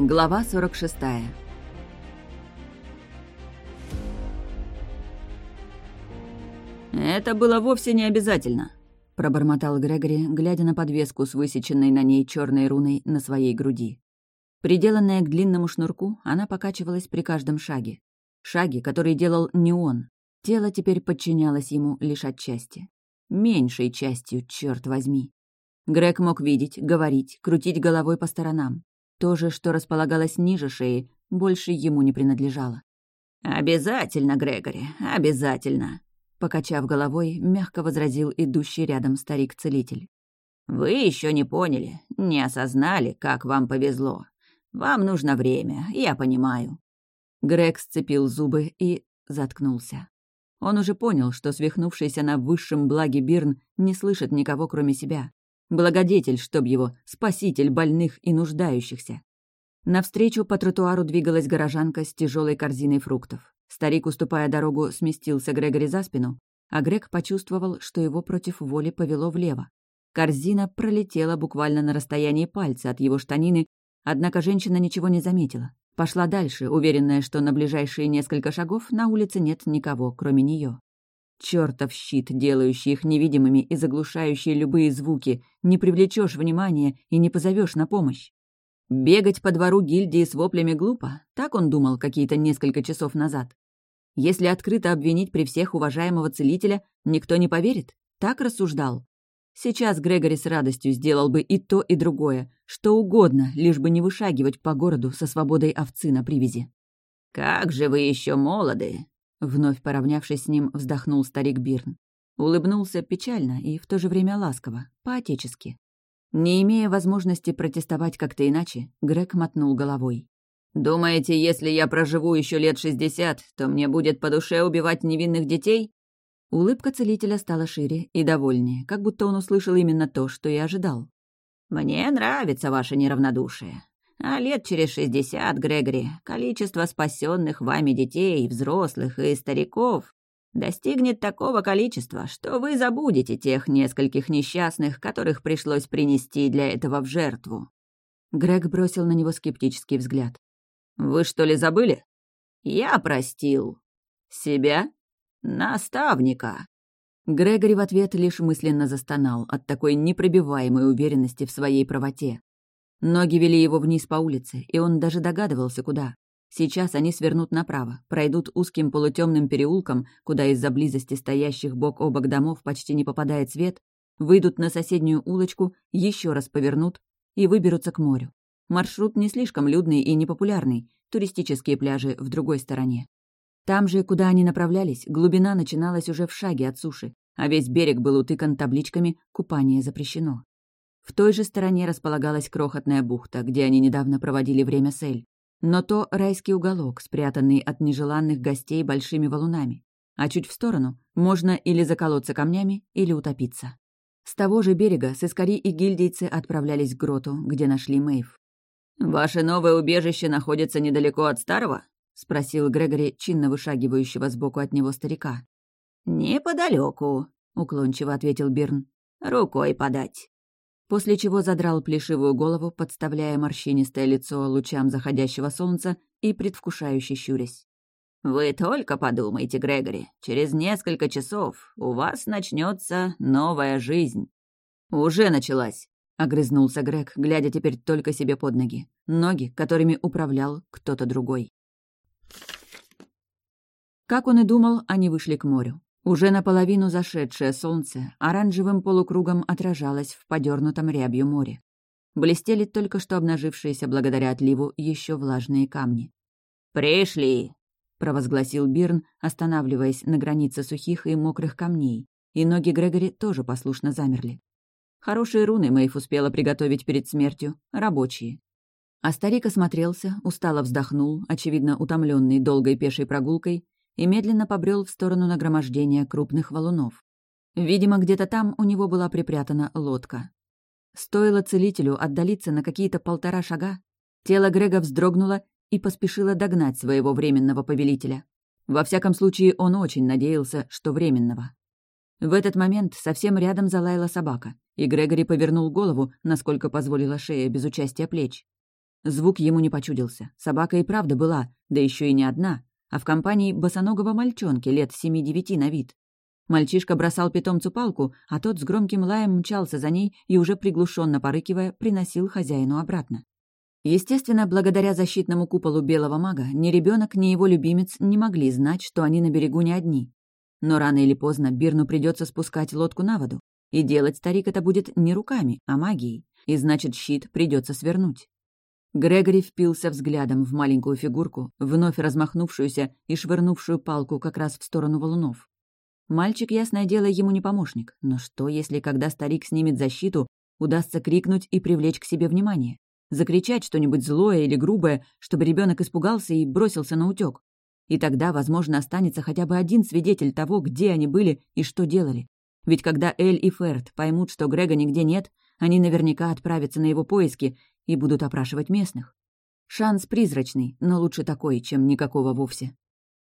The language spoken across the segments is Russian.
Глава 46 «Это было вовсе не обязательно», — пробормотал Грегори, глядя на подвеску с высеченной на ней черной руной на своей груди. Приделанная к длинному шнурку, она покачивалась при каждом шаге. Шаге, который делал не он. Тело теперь подчинялось ему лишь отчасти. Меньшей частью, черт возьми. Грег мог видеть, говорить, крутить головой по сторонам. То же, что располагалось ниже шеи, больше ему не принадлежало. «Обязательно, Грегори, обязательно!» Покачав головой, мягко возразил идущий рядом старик-целитель. «Вы еще не поняли, не осознали, как вам повезло. Вам нужно время, я понимаю». Грег сцепил зубы и заткнулся. Он уже понял, что свихнувшийся на высшем благе Бирн не слышит никого, кроме себя. Благодетель, чтоб его, спаситель больных и нуждающихся. Навстречу по тротуару двигалась горожанка с тяжелой корзиной фруктов. Старик, уступая дорогу, сместился Грегори за спину, а Грег почувствовал, что его против воли повело влево. Корзина пролетела буквально на расстоянии пальца от его штанины, однако женщина ничего не заметила. Пошла дальше, уверенная, что на ближайшие несколько шагов на улице нет никого, кроме нее. Чертов щит, делающий их невидимыми и заглушающий любые звуки, не привлечешь внимания и не позовешь на помощь. Бегать по двору гильдии с воплями глупо, так он думал какие-то несколько часов назад. Если открыто обвинить при всех уважаемого целителя, никто не поверит, так рассуждал. Сейчас Грегори с радостью сделал бы и то, и другое, что угодно, лишь бы не вышагивать по городу со свободой овцы на привязи. «Как же вы еще молоды!» Вновь поравнявшись с ним, вздохнул старик Бирн. Улыбнулся печально и в то же время ласково, по-отечески. Не имея возможности протестовать как-то иначе, Грег мотнул головой. «Думаете, если я проживу еще лет шестьдесят, то мне будет по душе убивать невинных детей?» Улыбка целителя стала шире и довольнее, как будто он услышал именно то, что и ожидал. «Мне нравится ваше неравнодушие. А лет через шестьдесят, Грегори, количество спасенных вами детей, взрослых и стариков достигнет такого количества, что вы забудете тех нескольких несчастных, которых пришлось принести для этого в жертву». Грег бросил на него скептический взгляд. «Вы что ли забыли?» «Я простил. Себя? Наставника». Грегори в ответ лишь мысленно застонал от такой непробиваемой уверенности в своей правоте. Ноги вели его вниз по улице, и он даже догадывался, куда. Сейчас они свернут направо, пройдут узким полутемным переулком, куда из-за близости стоящих бок о бок домов почти не попадает свет, выйдут на соседнюю улочку, еще раз повернут и выберутся к морю. Маршрут не слишком людный и непопулярный, туристические пляжи в другой стороне. Там же, куда они направлялись, глубина начиналась уже в шаге от суши, а весь берег был утыкан табличками «Купание запрещено». В той же стороне располагалась крохотная бухта, где они недавно проводили время с Эль. Но то райский уголок, спрятанный от нежеланных гостей большими валунами. А чуть в сторону можно или заколоться камнями, или утопиться. С того же берега сыскари и гильдейцы отправлялись к гроту, где нашли Мэйв. «Ваше новое убежище находится недалеко от старого?» — спросил Грегори, чинно вышагивающего сбоку от него старика. «Неподалеку», — уклончиво ответил Бирн. «Рукой подать» после чего задрал плешивую голову, подставляя морщинистое лицо лучам заходящего солнца и предвкушающе щурясь. «Вы только подумайте, Грегори, через несколько часов у вас начнется новая жизнь». «Уже началась», — огрызнулся Грег, глядя теперь только себе под ноги. Ноги, которыми управлял кто-то другой. Как он и думал, они вышли к морю. Уже наполовину зашедшее солнце оранжевым полукругом отражалось в подернутом рябью море. Блестели только что обнажившиеся благодаря отливу еще влажные камни. «Пришли!» — провозгласил Бирн, останавливаясь на границе сухих и мокрых камней, и ноги Грегори тоже послушно замерли. Хорошие руны Мэйф успела приготовить перед смертью, рабочие. А старик осмотрелся, устало вздохнул, очевидно утомленный долгой пешей прогулкой, и медленно побрел в сторону нагромождения крупных валунов. Видимо, где-то там у него была припрятана лодка. Стоило целителю отдалиться на какие-то полтора шага, тело Грега вздрогнуло и поспешило догнать своего временного повелителя. Во всяком случае, он очень надеялся, что временного. В этот момент совсем рядом залаяла собака, и Грегори повернул голову, насколько позволила шея без участия плеч. Звук ему не почудился. Собака и правда была, да еще и не одна, а в компании босоногого мальчонки лет семи-девяти на вид. Мальчишка бросал питомцу палку, а тот с громким лаем мчался за ней и, уже приглушенно порыкивая, приносил хозяину обратно. Естественно, благодаря защитному куполу белого мага, ни ребенок, ни его любимец не могли знать, что они на берегу не одни. Но рано или поздно Бирну придется спускать лодку на воду. И делать старик это будет не руками, а магией. И значит, щит придется свернуть. Грегори впился взглядом в маленькую фигурку, вновь размахнувшуюся и швырнувшую палку как раз в сторону валунов. Мальчик, ясное дело, ему не помощник, но что, если, когда старик снимет защиту, удастся крикнуть и привлечь к себе внимание? Закричать что-нибудь злое или грубое, чтобы ребенок испугался и бросился на утёк? И тогда, возможно, останется хотя бы один свидетель того, где они были и что делали. Ведь когда Эль и Ферд поймут, что Грега нигде нет, они наверняка отправятся на его поиски и будут опрашивать местных. Шанс призрачный, но лучше такой, чем никакого вовсе.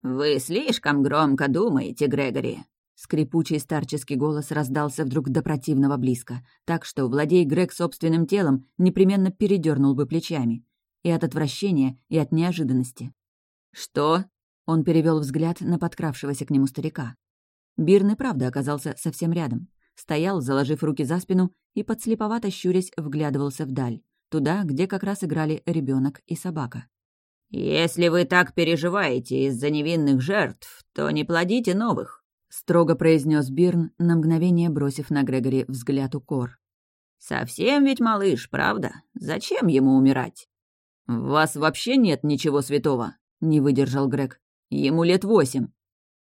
«Вы слишком громко думаете, Грегори!» Скрипучий старческий голос раздался вдруг до противного близко, так что, владей Грег собственным телом, непременно передернул бы плечами. И от отвращения, и от неожиданности. «Что?» — он перевел взгляд на подкравшегося к нему старика. Бирн и правда оказался совсем рядом. Стоял, заложив руки за спину, и, подслеповато щурясь, вглядывался вдаль, туда, где как раз играли ребенок и собака. «Если вы так переживаете из-за невинных жертв, то не плодите новых», — строго произнес Бирн, на мгновение бросив на Грегори взгляд укор. «Совсем ведь малыш, правда? Зачем ему умирать?» «В вас вообще нет ничего святого», — не выдержал Грег. «Ему лет восемь».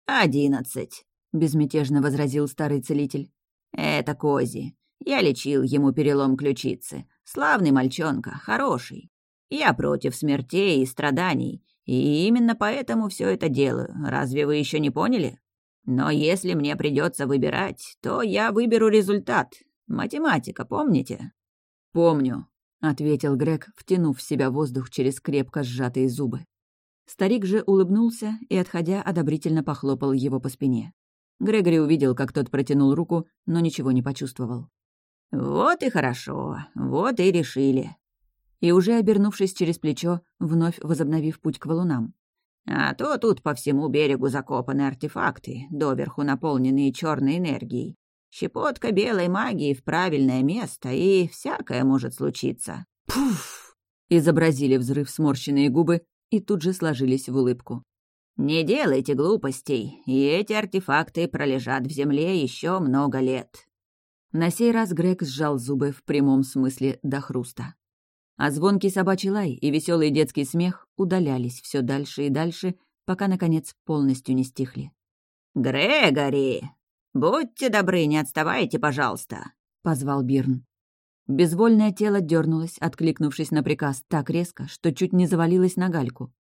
«Одиннадцать», — безмятежно возразил старый целитель. «Это Кози. Я лечил ему перелом ключицы. Славный мальчонка, хороший. Я против смертей и страданий, и именно поэтому все это делаю. Разве вы еще не поняли? Но если мне придется выбирать, то я выберу результат. Математика, помните? Помню, ответил Грег, втянув в себя воздух через крепко сжатые зубы. Старик же улыбнулся и, отходя, одобрительно похлопал его по спине. Грегори увидел, как тот протянул руку, но ничего не почувствовал. «Вот и хорошо, вот и решили и уже обернувшись через плечо, вновь возобновив путь к валунам. «А то тут по всему берегу закопаны артефакты, доверху наполненные черной энергией. Щепотка белой магии в правильное место, и всякое может случиться». «Пуф!» — изобразили взрыв сморщенные губы и тут же сложились в улыбку. «Не делайте глупостей, и эти артефакты пролежат в земле еще много лет». На сей раз Грег сжал зубы в прямом смысле до хруста а звонкий собачий лай и веселый детский смех удалялись все дальше и дальше, пока, наконец, полностью не стихли. «Грегори! Будьте добры, не отставайте, пожалуйста!» — позвал Бирн. Безвольное тело дернулось, откликнувшись на приказ так резко, что чуть не завалилось на гальку.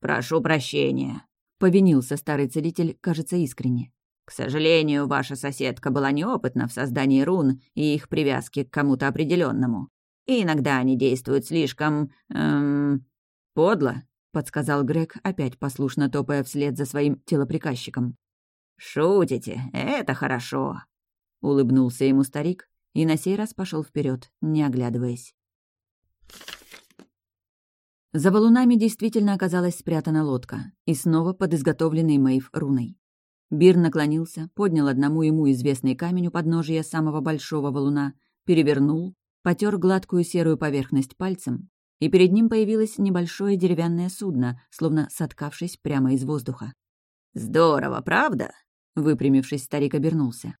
«Прошу прощения», — повинился старый целитель, кажется, искренне. «К сожалению, ваша соседка была неопытна в создании рун и их привязке к кому-то определенному. И иногда они действуют слишком... Эм, подло», — подсказал Грег, опять послушно топая вслед за своим телоприказчиком. «Шутите, это хорошо», — улыбнулся ему старик и на сей раз пошел вперед, не оглядываясь. За валунами действительно оказалась спрятана лодка, и снова под изготовленной Мэйв руной. Бир наклонился, поднял одному ему известный камень у подножия самого большого валуна, перевернул потер гладкую серую поверхность пальцем, и перед ним появилось небольшое деревянное судно, словно соткавшись прямо из воздуха. «Здорово, правда?» — выпрямившись, старик обернулся.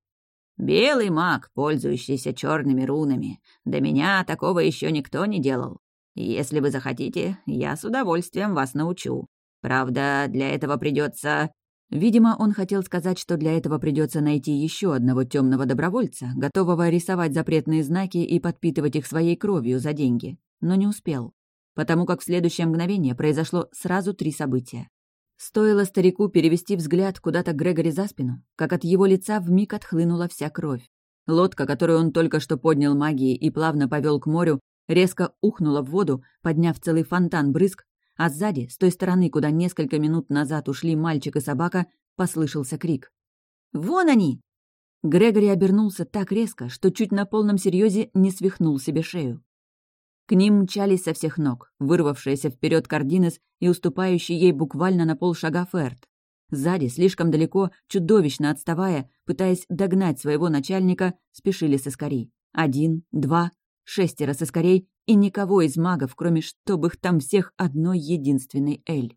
«Белый маг, пользующийся черными рунами. До меня такого еще никто не делал. Если вы захотите, я с удовольствием вас научу. Правда, для этого придется Видимо, он хотел сказать, что для этого придется найти еще одного темного добровольца, готового рисовать запретные знаки и подпитывать их своей кровью за деньги, но не успел, потому как в следующее мгновение произошло сразу три события. Стоило старику перевести взгляд куда-то Грегори за спину, как от его лица вмиг отхлынула вся кровь. Лодка, которую он только что поднял магией и плавно повел к морю, резко ухнула в воду, подняв целый фонтан брызг, а сзади, с той стороны, куда несколько минут назад ушли мальчик и собака, послышался крик. «Вон они!» Грегори обернулся так резко, что чуть на полном серьезе не свихнул себе шею. К ним мчались со всех ног, вырвавшаяся вперед Кардинес и уступающий ей буквально на полшага Ферд. Сзади, слишком далеко, чудовищно отставая, пытаясь догнать своего начальника, спешили соскари. Один, два, шестеро соскорей и никого из магов, кроме чтобы их там всех одной единственной Эль.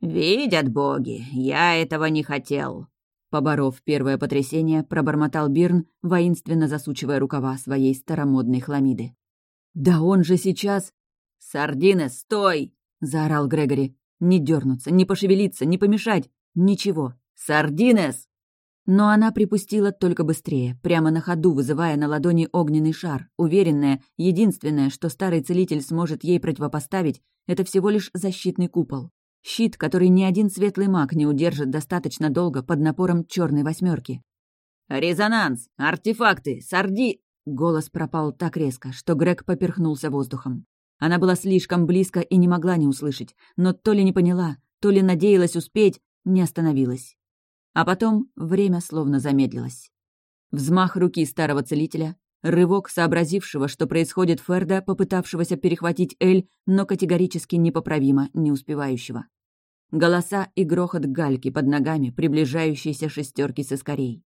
«Видят боги, я этого не хотел», Поборов первое потрясение, пробормотал Бирн, воинственно засучивая рукава своей старомодной хламиды. «Да он же сейчас...» «Сардинес, стой!» — заорал Грегори. «Не дернуться, не пошевелиться, не помешать. Ничего. Сардинес!» Но она припустила только быстрее, прямо на ходу вызывая на ладони огненный шар, уверенная, единственное, что старый целитель сможет ей противопоставить, это всего лишь защитный купол. Щит, который ни один светлый маг не удержит достаточно долго под напором черной восьмерки. «Резонанс! Артефакты! Сорди!» Голос пропал так резко, что Грег поперхнулся воздухом. Она была слишком близко и не могла не услышать, но то ли не поняла, то ли надеялась успеть, не остановилась. А потом время словно замедлилось. Взмах руки старого целителя, рывок сообразившего, что происходит Ферда, попытавшегося перехватить Эль, но категорически непоправимо не успевающего. Голоса и грохот гальки под ногами приближающейся шестерки соскорей.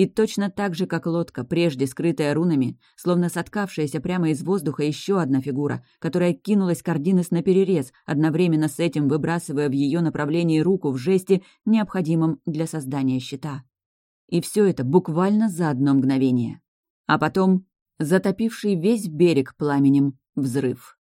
И точно так же, как лодка, прежде скрытая рунами, словно соткавшаяся прямо из воздуха еще одна фигура, которая кинулась Кардинес на перерез, одновременно с этим выбрасывая в ее направлении руку в жесте, необходимом для создания щита. И все это буквально за одно мгновение. А потом затопивший весь берег пламенем взрыв.